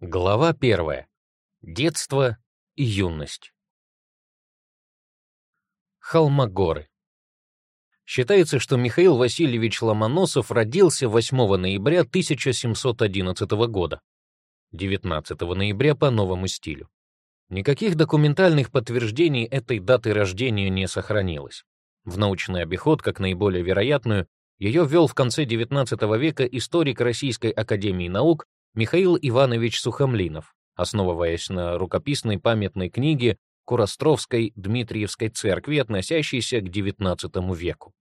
Глава первая. Детство и юность. Холмогоры. Считается, что Михаил Васильевич Ломоносов родился 8 ноября 1711 года, 19 ноября по новому стилю. Никаких документальных подтверждений этой даты рождения не сохранилось. В научный обиход, как наиболее вероятную, ее ввел в конце XIX века историк Российской академии наук Михаил Иванович Сухомлинов, основываясь на рукописной памятной книге Куростровской Дмитриевской церкви, относящейся к XIX веку.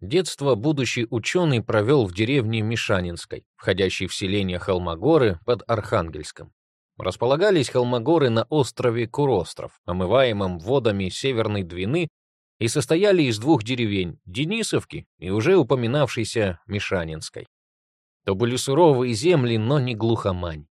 Детство будущий ученый провел в деревне Мишанинской, входящей в селение Холмогоры под Архангельском. Располагались Холмогоры на острове Куростров, омываемом водами Северной Двины, и состояли из двух деревень — Денисовки и уже упоминавшейся Мишанинской то были суровые земли, но не глухомань.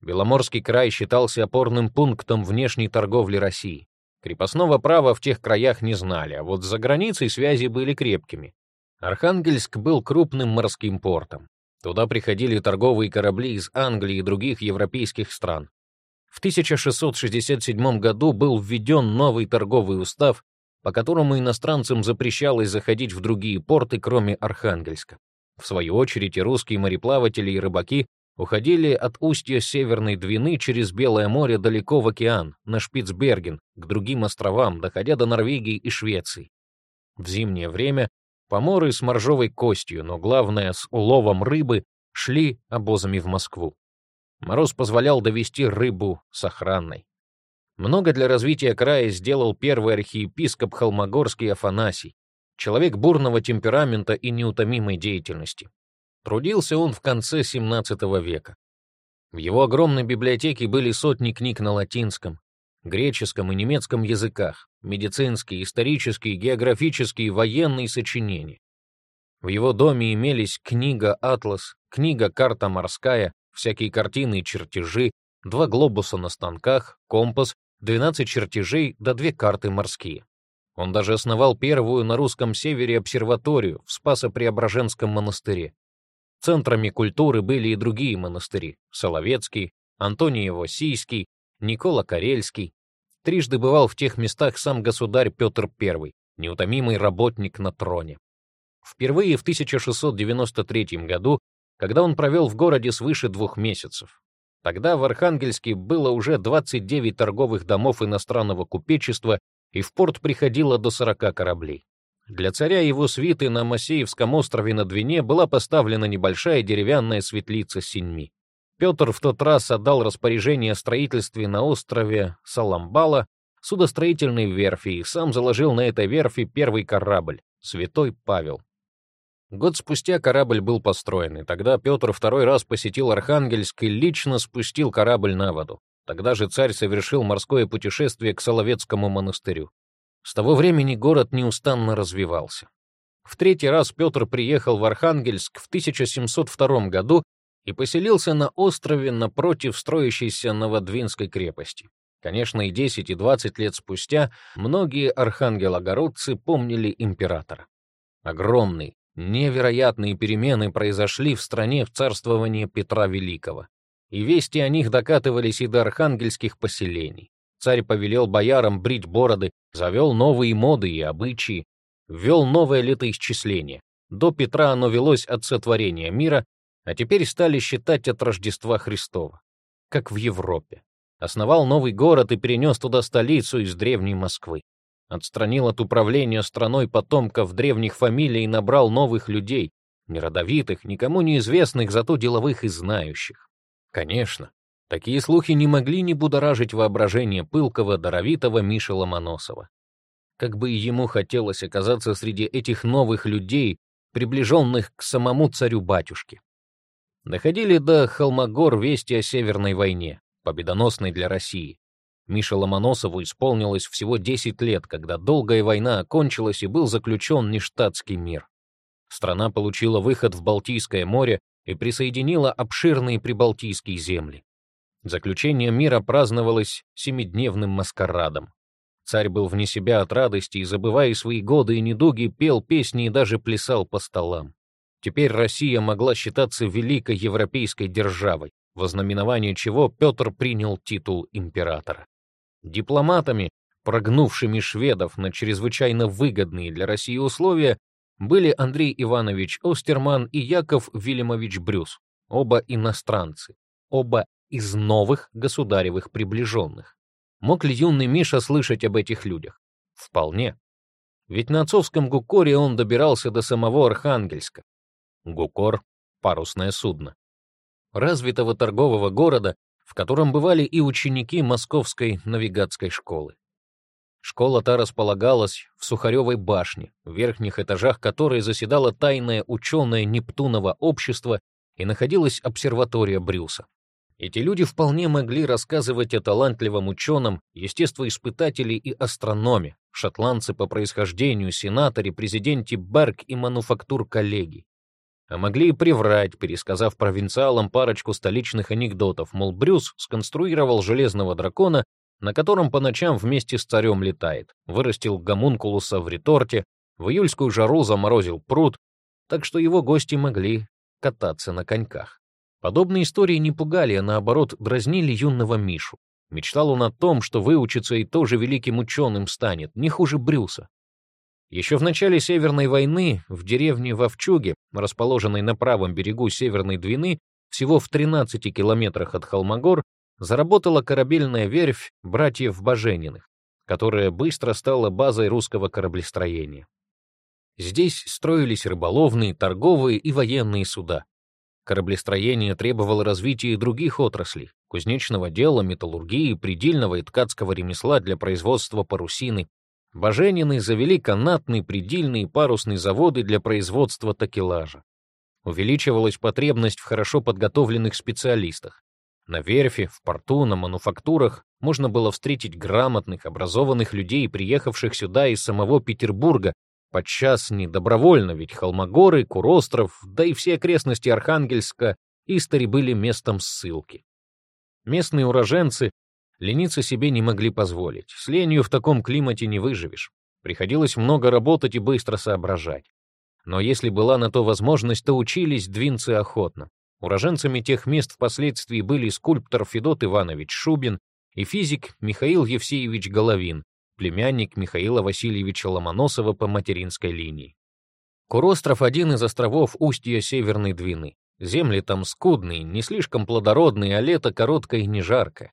Беломорский край считался опорным пунктом внешней торговли России. Крепостного права в тех краях не знали, а вот за границей связи были крепкими. Архангельск был крупным морским портом. Туда приходили торговые корабли из Англии и других европейских стран. В 1667 году был введен новый торговый устав, по которому иностранцам запрещалось заходить в другие порты, кроме Архангельска. В свою очередь, и русские мореплаватели и рыбаки уходили от устья Северной Двины через Белое море далеко в океан, на Шпицберген, к другим островам, доходя до Норвегии и Швеции. В зимнее время поморы с моржовой костью, но главное, с уловом рыбы, шли обозами в Москву. Мороз позволял довести рыбу с охранной. Много для развития края сделал первый архиепископ Холмогорский Афанасий, человек бурного темперамента и неутомимой деятельности. Трудился он в конце XVII века. В его огромной библиотеке были сотни книг на латинском, греческом и немецком языках, медицинские, исторические, географические, военные сочинения. В его доме имелись книга «Атлас», книга «Карта морская», всякие картины и чертежи, два глобуса на станках, компас, 12 чертежей да две карты морские. Он даже основал первую на русском севере обсерваторию в Спасо-Преображенском монастыре. Центрами культуры были и другие монастыри — Соловецкий, Антониево-Сийский, Никола Карельский. Трижды бывал в тех местах сам государь Петр I, неутомимый работник на троне. Впервые в 1693 году, когда он провел в городе свыше двух месяцев. Тогда в Архангельске было уже 29 торговых домов иностранного купечества и в порт приходило до 40 кораблей. Для царя и его свиты на Масеевском острове на Двине была поставлена небольшая деревянная светлица с синьми. Петр в тот раз отдал распоряжение о строительстве на острове Саламбала судостроительной верфи и сам заложил на этой верфи первый корабль — Святой Павел. Год спустя корабль был построен, и тогда Петр второй раз посетил Архангельск и лично спустил корабль на воду. Тогда же царь совершил морское путешествие к Соловецкому монастырю. С того времени город неустанно развивался. В третий раз Петр приехал в Архангельск в 1702 году и поселился на острове напротив строящейся Новодвинской крепости. Конечно, и 10, и 20 лет спустя многие архангелогородцы помнили императора. Огромные, невероятные перемены произошли в стране в царствовании Петра Великого и вести о них докатывались и до архангельских поселений. Царь повелел боярам брить бороды, завел новые моды и обычаи, ввел новое летоисчисление. До Петра оно велось от сотворения мира, а теперь стали считать от Рождества Христова, как в Европе. Основал новый город и перенес туда столицу из древней Москвы. Отстранил от управления страной потомков древних фамилий и набрал новых людей, неродовитых, никому неизвестных, зато деловых и знающих. Конечно, такие слухи не могли не будоражить воображение пылкого, даровитого Миши Ломоносова. Как бы ему хотелось оказаться среди этих новых людей, приближенных к самому царю-батюшке. Доходили до Холмогор вести о Северной войне, победоносной для России. Мише Ломоносову исполнилось всего 10 лет, когда долгая война окончилась и был заключен нештатский мир. Страна получила выход в Балтийское море и присоединила обширные прибалтийские земли. Заключение мира праздновалось семидневным маскарадом. Царь был вне себя от радости и, забывая свои годы и недуги, пел песни и даже плясал по столам. Теперь Россия могла считаться великой европейской державой, во знаменование чего Петр принял титул императора. Дипломатами, прогнувшими шведов на чрезвычайно выгодные для России условия, были Андрей Иванович Остерман и Яков Вильямович Брюс, оба иностранцы, оба из новых государевых приближенных. Мог ли юный Миша слышать об этих людях? Вполне. Ведь на отцовском Гукоре он добирался до самого Архангельска. Гукор — парусное судно. Развитого торгового города, в котором бывали и ученики Московской навигатской школы. Школа та располагалась в Сухаревой башне, в верхних этажах которой заседало тайное ученое Нептуново общество и находилась обсерватория Брюса. Эти люди вполне могли рассказывать о талантливом ученом, естествоиспытателе и астрономе, шотландце по происхождению, сенаторе, президенте Берг и мануфактур-коллеги. А могли и приврать, пересказав провинциалам парочку столичных анекдотов, мол, Брюс сконструировал железного дракона, на котором по ночам вместе с царем летает, вырастил гомункулуса в реторте, в июльскую жару заморозил пруд, так что его гости могли кататься на коньках. Подобные истории не пугали, а наоборот дразнили юного Мишу. Мечтал он о том, что выучится и тоже великим ученым станет, не хуже Брюса. Еще в начале Северной войны в деревне Вовчуге, расположенной на правом берегу Северной Двины, всего в 13 километрах от Холмогор, заработала корабельная верфь братьев Бажениных, которая быстро стала базой русского кораблестроения. Здесь строились рыболовные, торговые и военные суда. Кораблестроение требовало развития и других отраслей — кузнечного дела, металлургии, предельного и ткацкого ремесла для производства парусины. Баженины завели канатный, предельный и парусный заводы для производства такелажа. Увеличивалась потребность в хорошо подготовленных специалистах. На верфи, в порту, на мануфактурах можно было встретить грамотных, образованных людей, приехавших сюда из самого Петербурга Подчас не добровольно, ведь Холмогоры, Куростров, да и все окрестности Архангельска Истори были местом ссылки. Местные уроженцы лениться себе не могли позволить. С ленью в таком климате не выживешь. Приходилось много работать и быстро соображать. Но если была на то возможность, то учились двинцы охотно. Уроженцами тех мест впоследствии были скульптор Федот Иванович Шубин и физик Михаил Евсеевич Головин, племянник Михаила Васильевича Ломоносова по материнской линии. Куростров — один из островов устья Северной Двины. Земли там скудные, не слишком плодородные, а лето короткое и не жарко.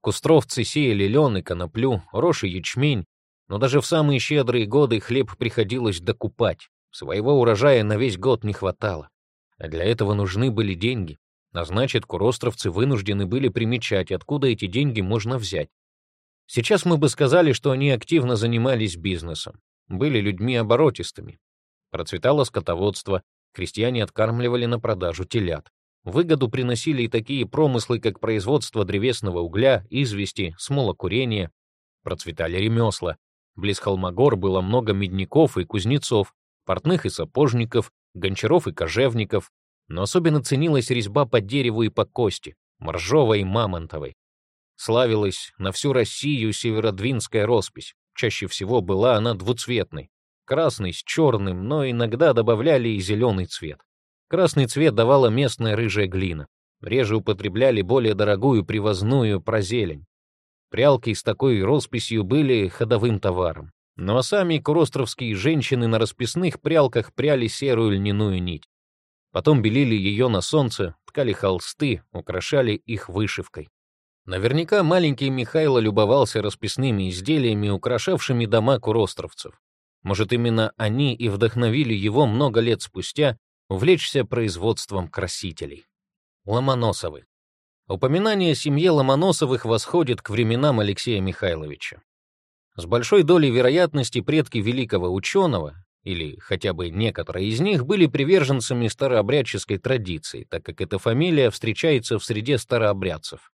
Кустровцы сеяли лен и коноплю, рожь и ячмень, но даже в самые щедрые годы хлеб приходилось докупать. Своего урожая на весь год не хватало. А для этого нужны были деньги. А значит, куростровцы вынуждены были примечать, откуда эти деньги можно взять. Сейчас мы бы сказали, что они активно занимались бизнесом, были людьми оборотистыми. Процветало скотоводство, крестьяне откармливали на продажу телят. Выгоду приносили и такие промыслы, как производство древесного угля, извести, смолокурение. Процветали ремесла. Близ Холмогор было много медников и кузнецов, портных и сапожников, гончаров и кожевников, но особенно ценилась резьба по дереву и по кости, моржовой и мамонтовой. Славилась на всю Россию северодвинская роспись. Чаще всего была она двуцветной. Красный с черным, но иногда добавляли и зеленый цвет. Красный цвет давала местная рыжая глина. Реже употребляли более дорогую привозную прозелень. Прялки с такой росписью были ходовым товаром. Ну сами куростровские женщины на расписных прялках пряли серую льняную нить. Потом белили ее на солнце, ткали холсты, украшали их вышивкой. Наверняка маленький Михайло любовался расписными изделиями, украшавшими дома куростровцев. Может, именно они и вдохновили его много лет спустя увлечься производством красителей. Ломоносовы. Упоминание о семье Ломоносовых восходит к временам Алексея Михайловича. С большой долей вероятности предки великого ученого, или хотя бы некоторые из них, были приверженцами старообрядческой традиции, так как эта фамилия встречается в среде старообрядцев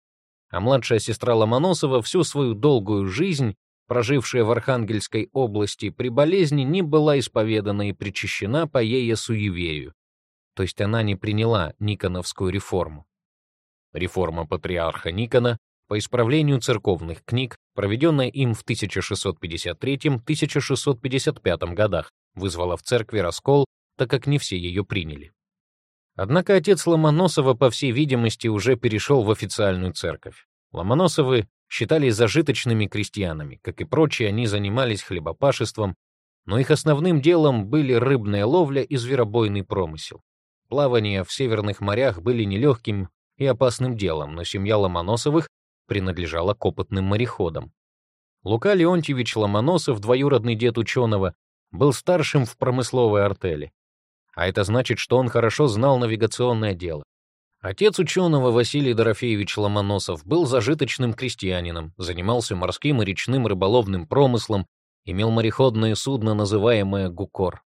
а младшая сестра Ломоносова всю свою долгую жизнь, прожившая в Архангельской области, при болезни не была исповедана и причащена по ей суеверию. То есть она не приняла Никоновскую реформу. Реформа патриарха Никона по исправлению церковных книг, проведенная им в 1653-1655 годах, вызвала в церкви раскол, так как не все ее приняли. Однако отец Ломоносова, по всей видимости, уже перешел в официальную церковь. Ломоносовы считались зажиточными крестьянами. Как и прочие, они занимались хлебопашеством, но их основным делом были рыбная ловля и зверобойный промысел. Плавания в северных морях были нелегким и опасным делом, но семья Ломоносовых принадлежала к опытным мореходам. Лука Леонтьевич Ломоносов, двоюродный дед ученого, был старшим в промысловой артели. А это значит, что он хорошо знал навигационное дело. Отец ученого Василий Дорофеевич Ломоносов был зажиточным крестьянином, занимался морским и речным рыболовным промыслом, имел мореходное судно, называемое «Гукор».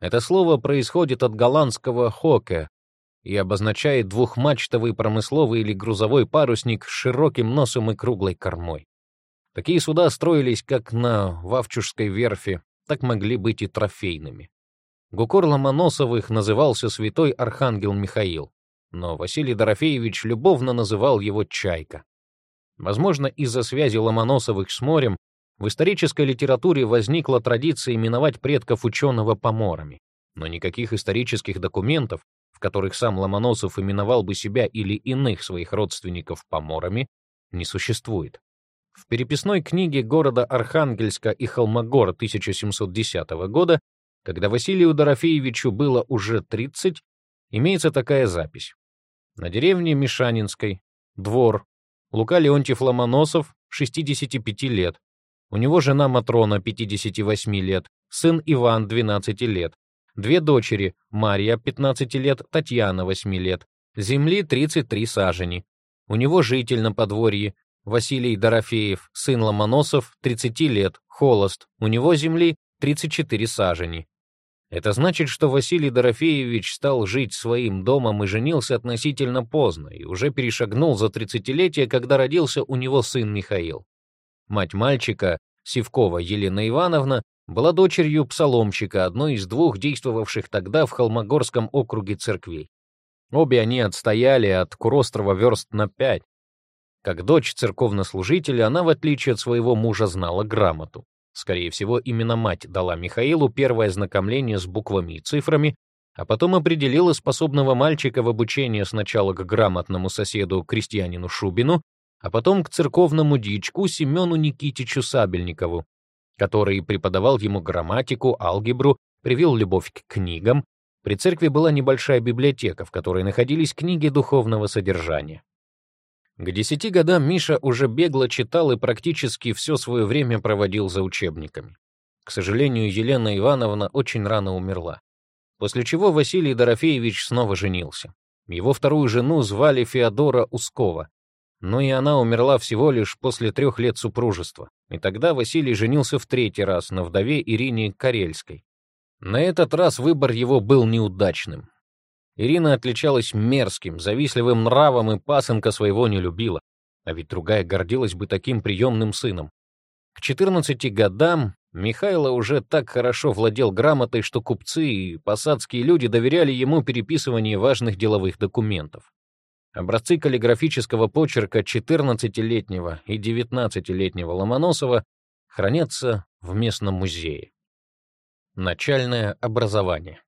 Это слово происходит от голландского «хоке» и обозначает двухмачтовый промысловый или грузовой парусник с широким носом и круглой кормой. Такие суда строились как на Вавчужской верфи, так могли быть и трофейными. Гукор Ломоносовых назывался святой архангел Михаил, но Василий Дорофеевич любовно называл его «Чайка». Возможно, из-за связи Ломоносовых с морем в исторической литературе возникла традиция именовать предков ученого поморами, но никаких исторических документов, в которых сам Ломоносов именовал бы себя или иных своих родственников поморами, не существует. В переписной книге города Архангельска и Холмогор 1710 года, когда Василию Дорофеевичу было уже 30, имеется такая запись. На деревне Мишанинской, двор, Лука Леонтьев Ломоносов, 65 лет. У него жена Матрона, 58 лет, сын Иван, 12 лет, две дочери, Мария, 15 лет, Татьяна, 8 лет, земли 33 сажени. У него житель на подворье, Василий Дорофеев, сын Ломоносов, 30 лет, холост, у него земли 34 сажени. Это значит, что Василий Дорофеевич стал жить своим домом и женился относительно поздно и уже перешагнул за тридцатилетие, когда родился у него сын Михаил. Мать мальчика, Сивкова Елена Ивановна, была дочерью псаломщика, одной из двух действовавших тогда в Холмогорском округе церквей. Обе они отстояли от Курострова верст на пять, как дочь церковнослужителя, она, в отличие от своего мужа, знала грамоту. Скорее всего, именно мать дала Михаилу первое знакомление с буквами и цифрами, а потом определила способного мальчика в обучение сначала к грамотному соседу крестьянину Шубину, а потом к церковному дичку Семену Никитичу Сабельникову, который преподавал ему грамматику, алгебру, привил любовь к книгам. При церкви была небольшая библиотека, в которой находились книги духовного содержания. К десяти годам Миша уже бегло читал и практически все свое время проводил за учебниками. К сожалению, Елена Ивановна очень рано умерла. После чего Василий Дорофеевич снова женился. Его вторую жену звали Феодора Ускова, но и она умерла всего лишь после трех лет супружества. И тогда Василий женился в третий раз на вдове Ирине Карельской. На этот раз выбор его был неудачным. Ирина отличалась мерзким, завистливым нравом и пасынка своего не любила, а ведь другая гордилась бы таким приемным сыном. К 14 годам Михайло уже так хорошо владел грамотой, что купцы и посадские люди доверяли ему переписывание важных деловых документов. Образцы каллиграфического почерка 14-летнего и 19-летнего Ломоносова хранятся в местном музее. Начальное образование.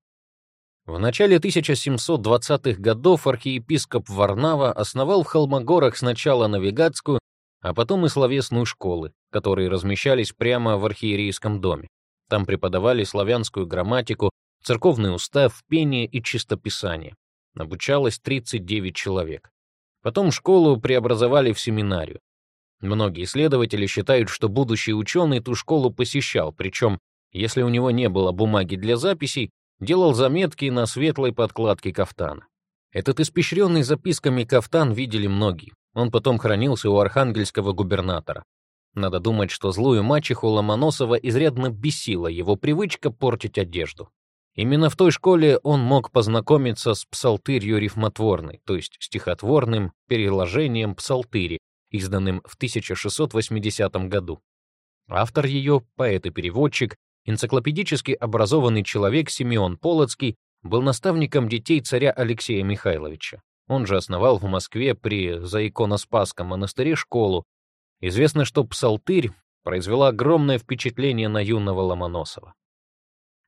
В начале 1720-х годов архиепископ Варнава основал в Холмогорах сначала навигатскую, а потом и словесную школы, которые размещались прямо в архиерейском доме. Там преподавали славянскую грамматику, церковный устав, пение и чистописание. Обучалось 39 человек. Потом школу преобразовали в семинарию. Многие исследователи считают, что будущий ученый ту школу посещал, причем, если у него не было бумаги для записей, делал заметки на светлой подкладке кафтана. Этот испещренный записками кафтан видели многие. Он потом хранился у архангельского губернатора. Надо думать, что злую мачеху Ломоносова изрядно бесила его привычка портить одежду. Именно в той школе он мог познакомиться с псалтырью рифмотворной, то есть стихотворным переложением псалтыри, изданным в 1680 году. Автор ее, поэт и переводчик, Энциклопедически образованный человек Симеон Полоцкий был наставником детей царя Алексея Михайловича. Он же основал в Москве при Заиконоспасском монастыре школу. Известно, что псалтырь произвела огромное впечатление на юного Ломоносова.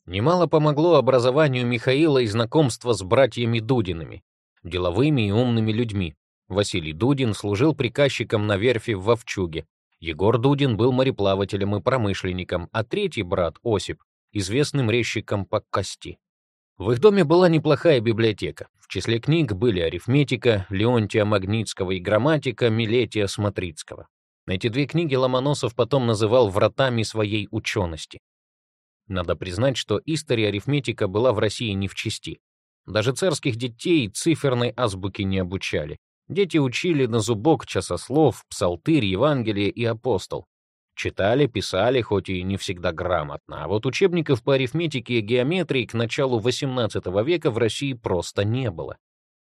Немало помогло образованию Михаила и знакомство с братьями Дудинами, деловыми и умными людьми. Василий Дудин служил приказчиком на верфи в Вовчуге. Егор Дудин был мореплавателем и промышленником, а третий брат, Осип, известным резчиком по кости. В их доме была неплохая библиотека. В числе книг были арифметика Леонтия Магнитского и грамматика Милетия Смотрицкого. Эти две книги Ломоносов потом называл вратами своей учености. Надо признать, что история арифметика была в России не в чести. Даже царских детей циферной азбуки не обучали. Дети учили на зубок часослов, псалтырь, Евангелие и апостол. Читали, писали, хоть и не всегда грамотно, а вот учебников по арифметике и геометрии к началу XVIII века в России просто не было.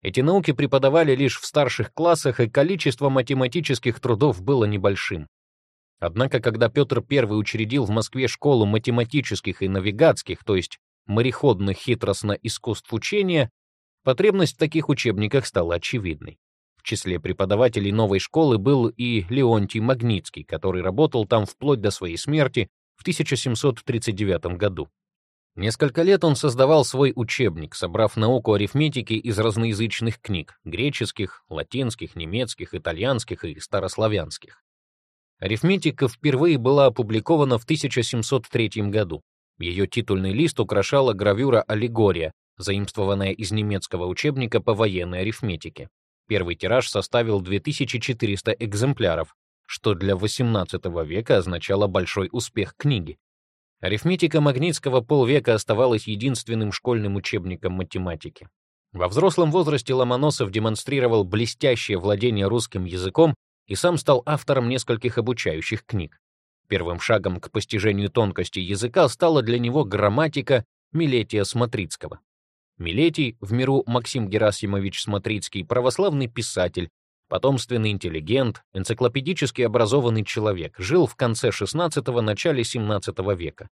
Эти науки преподавали лишь в старших классах, и количество математических трудов было небольшим. Однако, когда Петр I учредил в Москве школу математических и навигатских, то есть мореходных хитростно искусств учения, потребность в таких учебниках стала очевидной. В числе преподавателей новой школы был и Леонтий Магнитский, который работал там вплоть до своей смерти в 1739 году. Несколько лет он создавал свой учебник, собрав науку арифметики из разноязычных книг — греческих, латинских, немецких, итальянских и старославянских. Арифметика впервые была опубликована в 1703 году. Ее титульный лист украшала гравюра «Аллегория», заимствованная из немецкого учебника по военной арифметике. Первый тираж составил 2400 экземпляров, что для XVIII века означало большой успех книги. Арифметика Магнитского полвека оставалась единственным школьным учебником математики. Во взрослом возрасте Ломоносов демонстрировал блестящее владение русским языком и сам стал автором нескольких обучающих книг. Первым шагом к постижению тонкости языка стала для него грамматика Милетия Смотрицкого. Милетий, в миру Максим Герасимович Смотрицкий, православный писатель, потомственный интеллигент, энциклопедически образованный человек, жил в конце XVI – начале XVII века.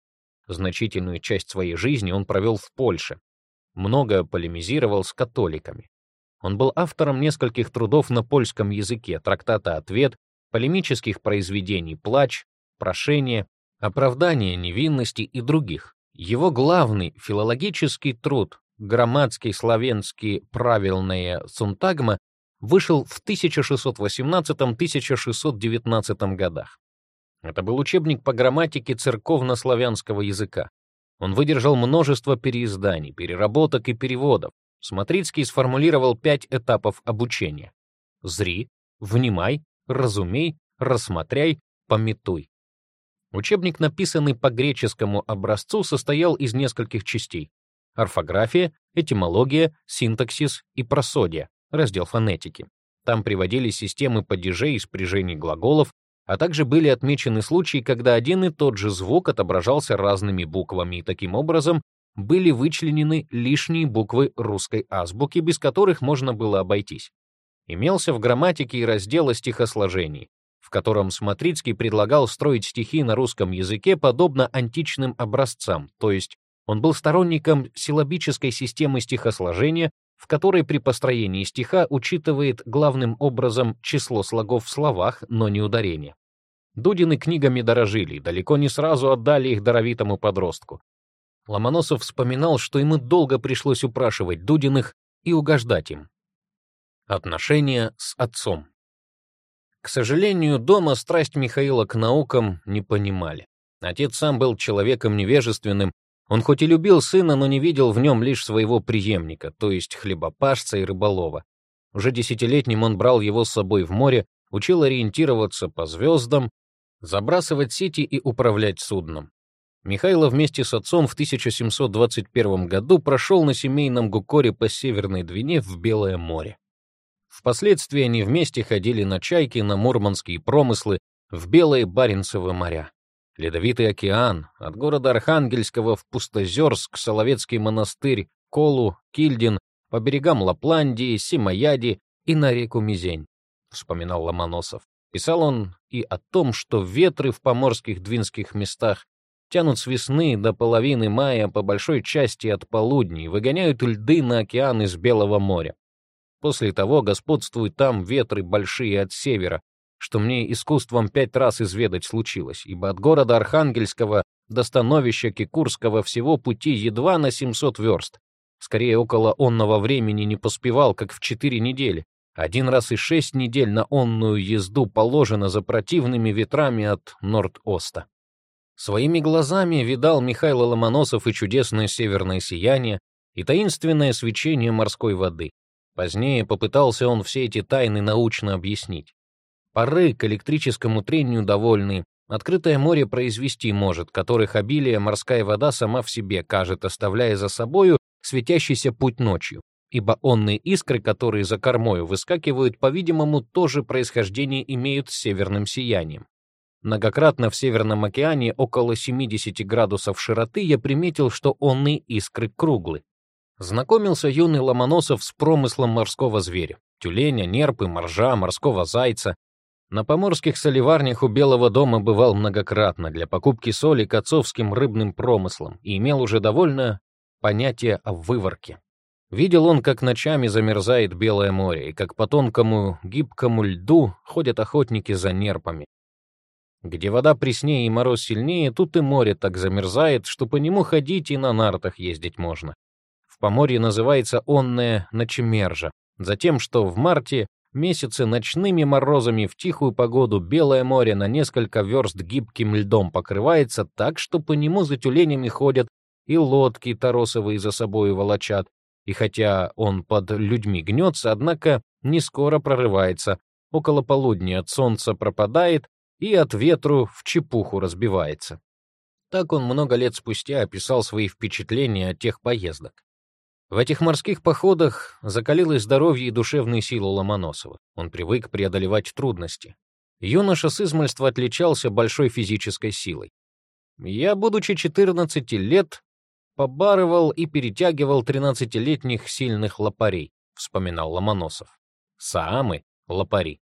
Значительную часть своей жизни он провел в Польше. Много полемизировал с католиками. Он был автором нескольких трудов на польском языке, трактата «Ответ», полемических произведений «Плач», «Прошение», «Оправдание невинности» и других. Его главный филологический труд «Грамматский славянский правильная сунтагма» вышел в 1618-1619 годах. Это был учебник по грамматике церковно-славянского языка. Он выдержал множество переизданий, переработок и переводов, Смотрицкий сформулировал пять этапов обучения. Зри, внимай, разумей, рассмотряй, пометуй. Учебник, написанный по греческому образцу, состоял из нескольких частей. Орфография, этимология, синтаксис и просодия, раздел фонетики. Там приводились системы падежей и спряжений глаголов, а также были отмечены случаи, когда один и тот же звук отображался разными буквами, и таким образом были вычленены лишние буквы русской азбуки, без которых можно было обойтись. Имелся в грамматике и раздел о стихосложении, в котором Смотрицкий предлагал строить стихи на русском языке подобно античным образцам, то есть он был сторонником силлабической системы стихосложения, в которой при построении стиха учитывает главным образом число слогов в словах, но не ударение. Дудины книгами дорожили, далеко не сразу отдали их даровитому подростку. Ломоносов вспоминал, что ему долго пришлось упрашивать Дудиных и угождать им. Отношения с отцом. К сожалению, дома страсть Михаила к наукам не понимали. Отец сам был человеком невежественным, он хоть и любил сына, но не видел в нем лишь своего преемника, то есть хлебопашца и рыболова. Уже десятилетним он брал его с собой в море, учил ориентироваться по звездам, забрасывать сети и управлять судном. Михайло вместе с отцом в 1721 году прошел на семейном гукоре по Северной Двине в Белое море. Впоследствии они вместе ходили на чайки, на мурманские промыслы, в Белые Баренцевы моря. Ледовитый океан, от города Архангельского в Пустозерск, Соловецкий монастырь, Колу, Кильдин, по берегам Лапландии, Симаяди и на реку Мизень, вспоминал Ломоносов. Писал он и о том, что ветры в поморских двинских местах тянут с весны до половины мая по большой части от полудней, выгоняют льды на океан из Белого моря. После того господствуют там ветры большие от севера, что мне искусством пять раз изведать случилось, ибо от города Архангельского до становища Кикурского всего пути едва на 700 верст. Скорее, около онного времени не поспевал, как в четыре недели. Один раз и шесть недель на онную езду положено за противными ветрами от Норд-Оста. Своими глазами видал Михаил Ломоносов и чудесное северное сияние, и таинственное свечение морской воды. Позднее попытался он все эти тайны научно объяснить. Пары к электрическому трению довольны, открытое море произвести может, которых обилие морская вода сама в себе кажет, оставляя за собою светящийся путь ночью ибо онные искры, которые за кормою выскакивают, по-видимому, тоже происхождение имеют с северным сиянием. Многократно в Северном океане около 70 градусов широты я приметил, что онные искры круглы. Знакомился юный Ломоносов с промыслом морского зверя — тюленя, нерпы, моржа, морского зайца. На поморских соливарнях у Белого дома бывал многократно для покупки соли к отцовским рыбным промыслам и имел уже довольно понятие о выворке. Видел он, как ночами замерзает Белое море, и как по тонкому, гибкому льду ходят охотники за нерпами. Где вода преснее и мороз сильнее, тут и море так замерзает, что по нему ходить и на нартах ездить можно. В Поморье называется онное ночемержа, затем, что в марте месяце ночными морозами в тихую погоду Белое море на несколько верст гибким льдом покрывается так, что по нему за тюленями ходят и лодки торосовые за собой волочат, и хотя он под людьми гнется, однако не скоро прорывается, около полудня от солнца пропадает и от ветру в чепуху разбивается. Так он много лет спустя описал свои впечатления от тех поездок. В этих морских походах закалилось здоровье и душевные силы Ломоносова. Он привык преодолевать трудности. Юноша с измальства отличался большой физической силой. Я, будучи 14 лет, побарывал и перетягивал тринадцатилетних сильных лопарей, вспоминал Ломоносов. Саамы — лопари.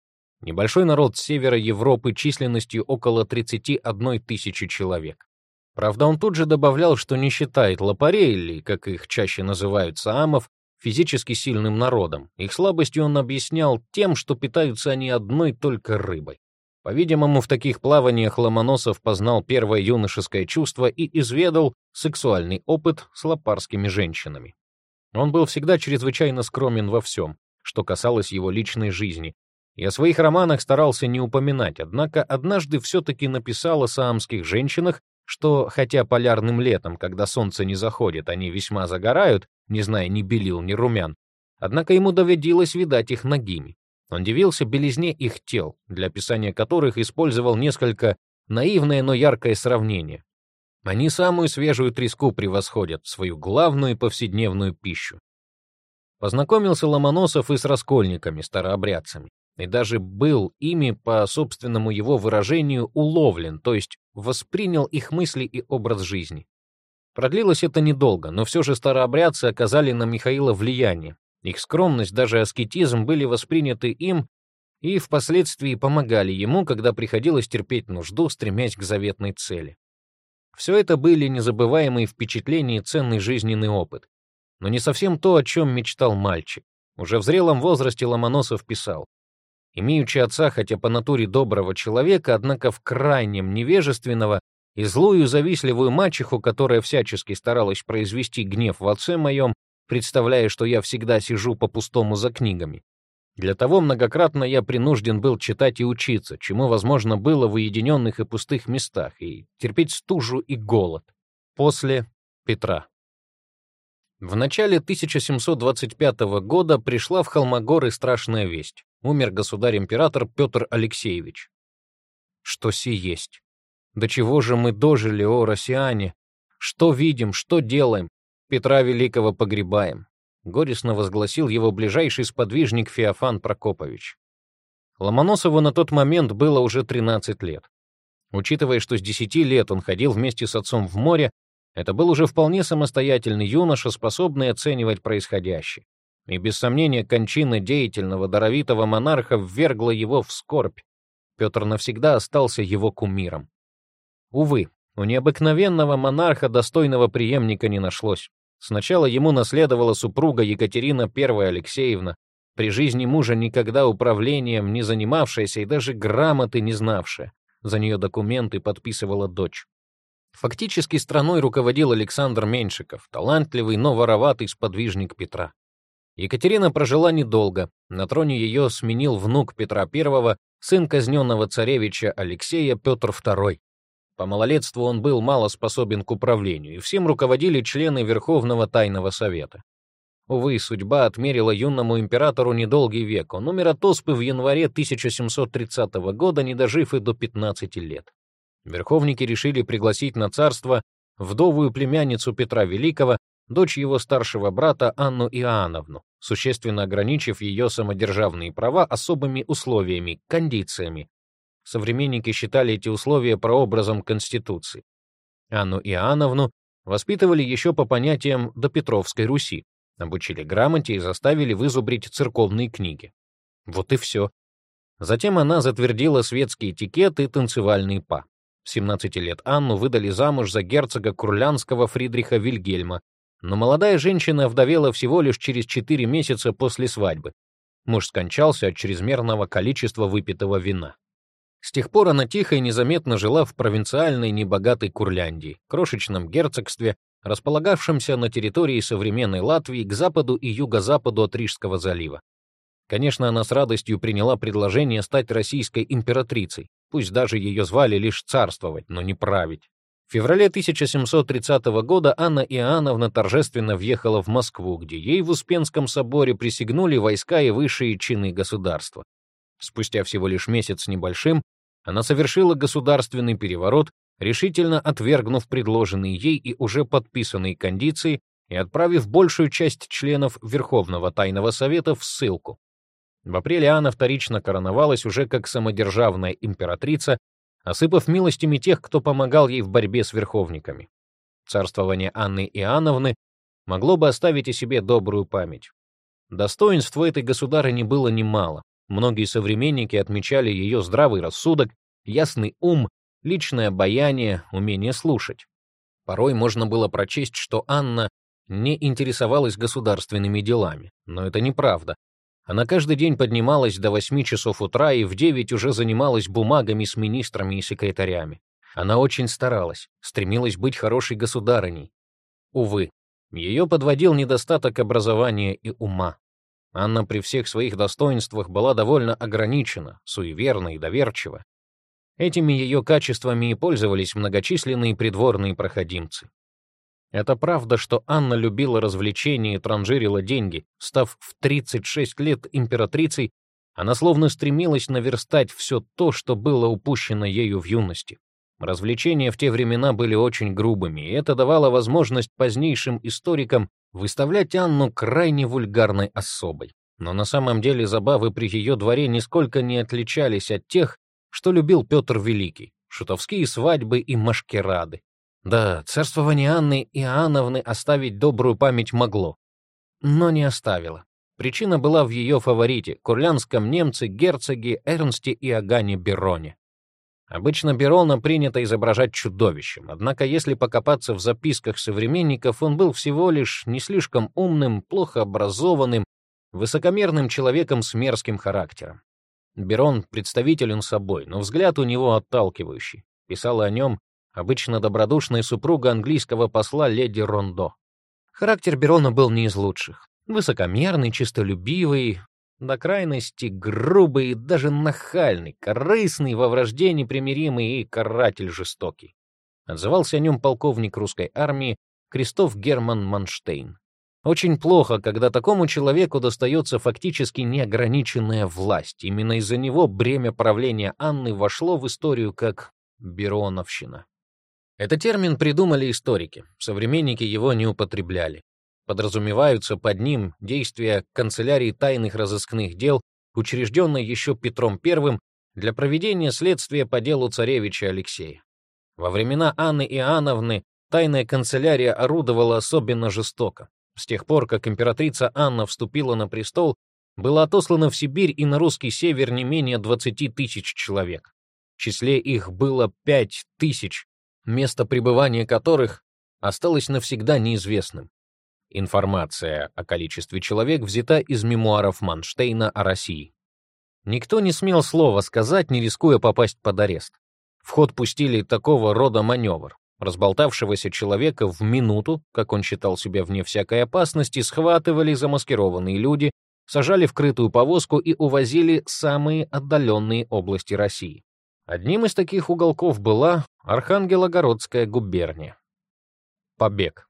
Небольшой народ севера Европы численностью около 31 тысячи человек. Правда, он тут же добавлял, что не считает лопарей, или, как их чаще называют, саамов, физически сильным народом. Их слабостью он объяснял тем, что питаются они одной только рыбой. По-видимому, в таких плаваниях Ломоносов познал первое юношеское чувство и изведал сексуальный опыт с лопарскими женщинами. Он был всегда чрезвычайно скромен во всем, что касалось его личной жизни, и о своих романах старался не упоминать, однако однажды все-таки написал о саамских женщинах, что, хотя полярным летом, когда солнце не заходит, они весьма загорают, не зная ни белил, ни румян, однако ему доводилось видать их нагими. Он дивился белизне их тел, для описания которых использовал несколько наивное, но яркое сравнение. Они самую свежую треску превосходят, свою главную повседневную пищу. Познакомился Ломоносов и с раскольниками, старообрядцами, и даже был ими, по собственному его выражению, уловлен, то есть воспринял их мысли и образ жизни. Продлилось это недолго, но все же старообрядцы оказали на Михаила влияние, их скромность, даже аскетизм были восприняты им и впоследствии помогали ему, когда приходилось терпеть нужду, стремясь к заветной цели. Все это были незабываемые впечатления и ценный жизненный опыт. Но не совсем то, о чем мечтал мальчик. Уже в зрелом возрасте Ломоносов писал. Имеючи отца, хотя по натуре доброго человека, однако в крайнем невежественного и злую завистливую мачеху, которая всячески старалась произвести гнев в отце моем, представляя, что я всегда сижу по-пустому за книгами. Для того многократно я принужден был читать и учиться, чему возможно было в уединенных и пустых местах, и терпеть стужу и голод. После Петра. В начале 1725 года пришла в Холмогоры страшная весть. Умер государь-император Петр Алексеевич. Что си есть? До чего же мы дожили, о россияне? Что видим, что делаем? Петра Великого погребаем», — горестно возгласил его ближайший сподвижник Феофан Прокопович. Ломоносову на тот момент было уже 13 лет. Учитывая, что с 10 лет он ходил вместе с отцом в море, это был уже вполне самостоятельный юноша, способный оценивать происходящее. И без сомнения кончина деятельного, даровитого монарха ввергла его в скорбь. Петр навсегда остался его кумиром. Увы, у необыкновенного монарха достойного преемника не нашлось. Сначала ему наследовала супруга Екатерина I Алексеевна, при жизни мужа никогда управлением не занимавшаяся и даже грамоты не знавшая. За нее документы подписывала дочь. Фактически страной руководил Александр Меньшиков, талантливый, но вороватый сподвижник Петра. Екатерина прожила недолго. На троне ее сменил внук Петра I, сын казненного царевича Алексея Петр II. По малолетству он был мало способен к управлению, и всем руководили члены Верховного Тайного Совета. Увы, судьба отмерила юному императору недолгий век. Он умер от оспы в январе 1730 года, не дожив и до 15 лет верховники решили пригласить на царство вдовую племянницу Петра Великого, дочь его старшего брата Анну Иоанновну, существенно ограничив ее самодержавные права особыми условиями, кондициями. Современники считали эти условия прообразом Конституции. Анну Иоанновну воспитывали еще по понятиям до Петровской Руси, обучили грамоте и заставили вызубрить церковные книги. Вот и все. Затем она затвердила светский этикет и танцевальный па. 17 лет Анну выдали замуж за герцога Курлянского Фридриха Вильгельма, но молодая женщина вдовела всего лишь через 4 месяца после свадьбы. Муж скончался от чрезмерного количества выпитого вина. С тех пор она тихо и незаметно жила в провинциальной небогатой Курляндии, крошечном герцогстве, располагавшемся на территории современной Латвии к западу и юго-западу от Рижского залива. Конечно, она с радостью приняла предложение стать российской императрицей, пусть даже ее звали лишь царствовать, но не править. В феврале 1730 года Анна Иоанновна торжественно въехала в Москву, где ей в Успенском соборе присягнули войска и высшие чины государства. Спустя всего лишь месяц небольшим она совершила государственный переворот, решительно отвергнув предложенные ей и уже подписанные кондиции и отправив большую часть членов Верховного Тайного Совета в ссылку. В апреле Анна вторично короновалась уже как самодержавная императрица, осыпав милостями тех, кто помогал ей в борьбе с верховниками. Царствование Анны Иоанновны могло бы оставить о себе добрую память. Достоинств этой государыни было немало. Многие современники отмечали ее здравый рассудок, ясный ум, личное обаяние, умение слушать. Порой можно было прочесть, что Анна не интересовалась государственными делами, но это неправда. Она каждый день поднималась до 8 часов утра и в 9 уже занималась бумагами с министрами и секретарями. Она очень старалась, стремилась быть хорошей государыней. Увы, ее подводил недостаток образования и ума. Анна при всех своих достоинствах была довольно ограничена, суеверна и доверчива. Этими ее качествами и пользовались многочисленные придворные проходимцы. Это правда, что Анна любила развлечения и транжирила деньги. Став в 36 лет императрицей, она словно стремилась наверстать все то, что было упущено ею в юности. Развлечения в те времена были очень грубыми, и это давало возможность позднейшим историкам выставлять Анну крайне вульгарной особой. Но на самом деле забавы при ее дворе нисколько не отличались от тех, что любил Петр Великий — шутовские свадьбы и машкерады. Да, царствование Анны Иоанновны оставить добрую память могло, но не оставило. Причина была в ее фаворите, курлянском немце, герцоге Эрнсте и Агане Бероне. Обычно Берона принято изображать чудовищем, однако если покопаться в записках современников, он был всего лишь не слишком умным, плохо образованным, высокомерным человеком с мерзким характером. Берон представителен собой, но взгляд у него отталкивающий. Писала о нем обычно добродушная супруга английского посла леди Рондо. Характер Берона был не из лучших. Высокомерный, чистолюбивый, до крайности грубый и даже нахальный, корыстный, во вражде непримиримый и каратель жестокий. Отзывался о нем полковник русской армии Кристоф Герман Манштейн. Очень плохо, когда такому человеку достается фактически неограниченная власть. Именно из-за него бремя правления Анны вошло в историю как Бероновщина. Этот термин придумали историки, современники его не употребляли. Подразумеваются под ним действия канцелярии тайных разыскных дел, учрежденной еще Петром I для проведения следствия по делу царевича Алексея. Во времена Анны Иоанновны тайная канцелярия орудовала особенно жестоко. С тех пор, как императрица Анна вступила на престол, было отослано в Сибирь и на русский север не менее 20 тысяч человек. В числе их было 5 тысяч, место пребывания которых осталось навсегда неизвестным. Информация о количестве человек взята из мемуаров Манштейна о России. Никто не смел слова сказать, не рискуя попасть под арест. В ход пустили такого рода маневр. Разболтавшегося человека в минуту, как он считал себя вне всякой опасности, схватывали замаскированные люди, сажали в крытую повозку и увозили самые отдаленные области России. Одним из таких уголков была Архангелогородская губерния. Побег.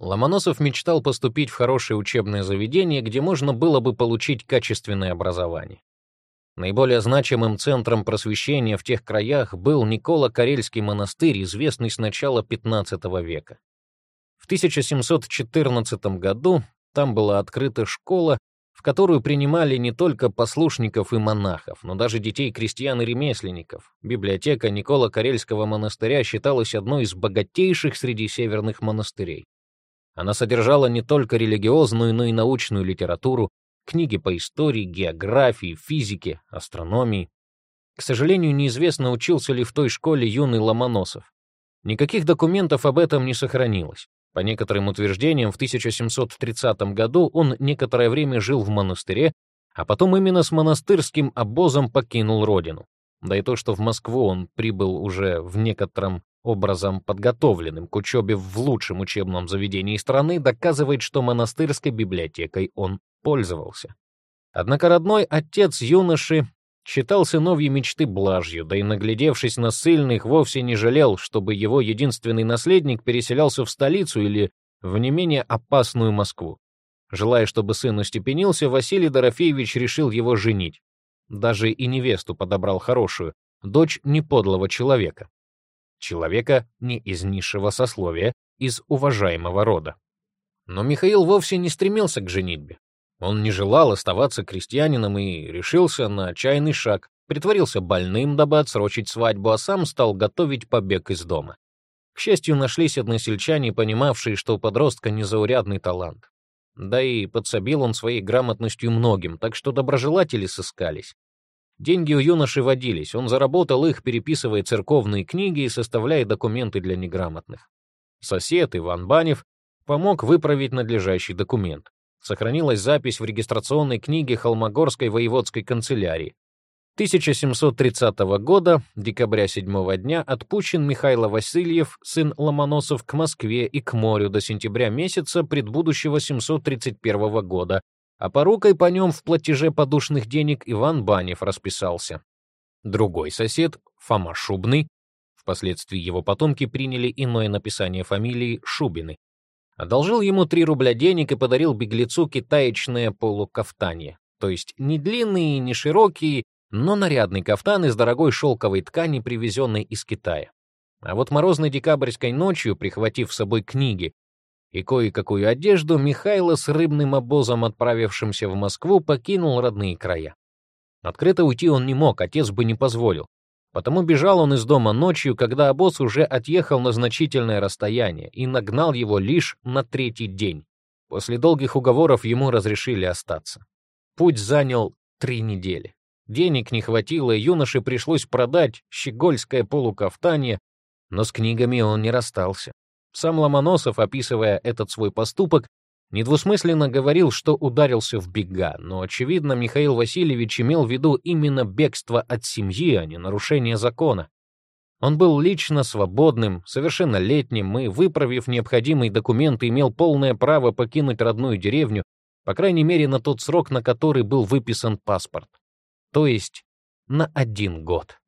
Ломоносов мечтал поступить в хорошее учебное заведение, где можно было бы получить качественное образование. Наиболее значимым центром просвещения в тех краях был Никола-Карельский монастырь, известный с начала XV века. В 1714 году там была открыта школа, в которую принимали не только послушников и монахов, но даже детей крестьян и ремесленников. Библиотека Никола-Карельского монастыря считалась одной из богатейших среди северных монастырей. Она содержала не только религиозную, но и научную литературу, книги по истории, географии, физике, астрономии. К сожалению, неизвестно, учился ли в той школе юный Ломоносов. Никаких документов об этом не сохранилось. По некоторым утверждениям, в 1730 году он некоторое время жил в монастыре, а потом именно с монастырским обозом покинул родину. Да и то, что в Москву он прибыл уже в некотором образом подготовленным к учебе в лучшем учебном заведении страны, доказывает, что монастырской библиотекой он пользовался. Однако родной отец юноши считал сыновьи мечты блажью, да и наглядевшись на сильных, вовсе не жалел, чтобы его единственный наследник переселялся в столицу или в не менее опасную Москву. Желая, чтобы сын устепенился, Василий Дорофеевич решил его женить. Даже и невесту подобрал хорошую, дочь неподлого человека. Человека не из низшего сословия, из уважаемого рода. Но Михаил вовсе не стремился к женитьбе. Он не желал оставаться крестьянином и решился на отчаянный шаг, притворился больным, дабы отсрочить свадьбу, а сам стал готовить побег из дома. К счастью, нашлись односельчане, понимавшие, что у подростка незаурядный талант. Да и подсобил он своей грамотностью многим, так что доброжелатели сыскались. Деньги у юноши водились, он заработал их, переписывая церковные книги и составляя документы для неграмотных. Сосед Иван Банев помог выправить надлежащий документ сохранилась запись в регистрационной книге Холмогорской воеводской канцелярии. 1730 года, декабря 7 дня, отпущен Михаил Васильев, сын Ломоносов, к Москве и к морю до сентября месяца предбудущего 731 года, а порукой по нем в платеже подушных денег Иван Банев расписался. Другой сосед, Фома Шубный, впоследствии его потомки приняли иное написание фамилии Шубины, Одолжил ему 3 рубля денег и подарил беглецу китаечное полукафтанье, то есть не длинные, не широкие, но нарядный кафтан из дорогой шелковой ткани, привезенной из Китая. А вот морозной декабрьской ночью, прихватив с собой книги и кое-какую одежду, Михайло с рыбным обозом, отправившимся в Москву, покинул родные края. Открыто уйти он не мог, отец бы не позволил. Потому бежал он из дома ночью, когда обоз уже отъехал на значительное расстояние и нагнал его лишь на третий день. После долгих уговоров ему разрешили остаться. Путь занял три недели. Денег не хватило, и юноше пришлось продать щегольское полукафтание, но с книгами он не расстался. Сам Ломоносов, описывая этот свой поступок, Недвусмысленно говорил, что ударился в бега, но, очевидно, Михаил Васильевич имел в виду именно бегство от семьи, а не нарушение закона. Он был лично свободным, совершеннолетним и, выправив необходимые документы, имел полное право покинуть родную деревню, по крайней мере, на тот срок, на который был выписан паспорт. То есть на один год.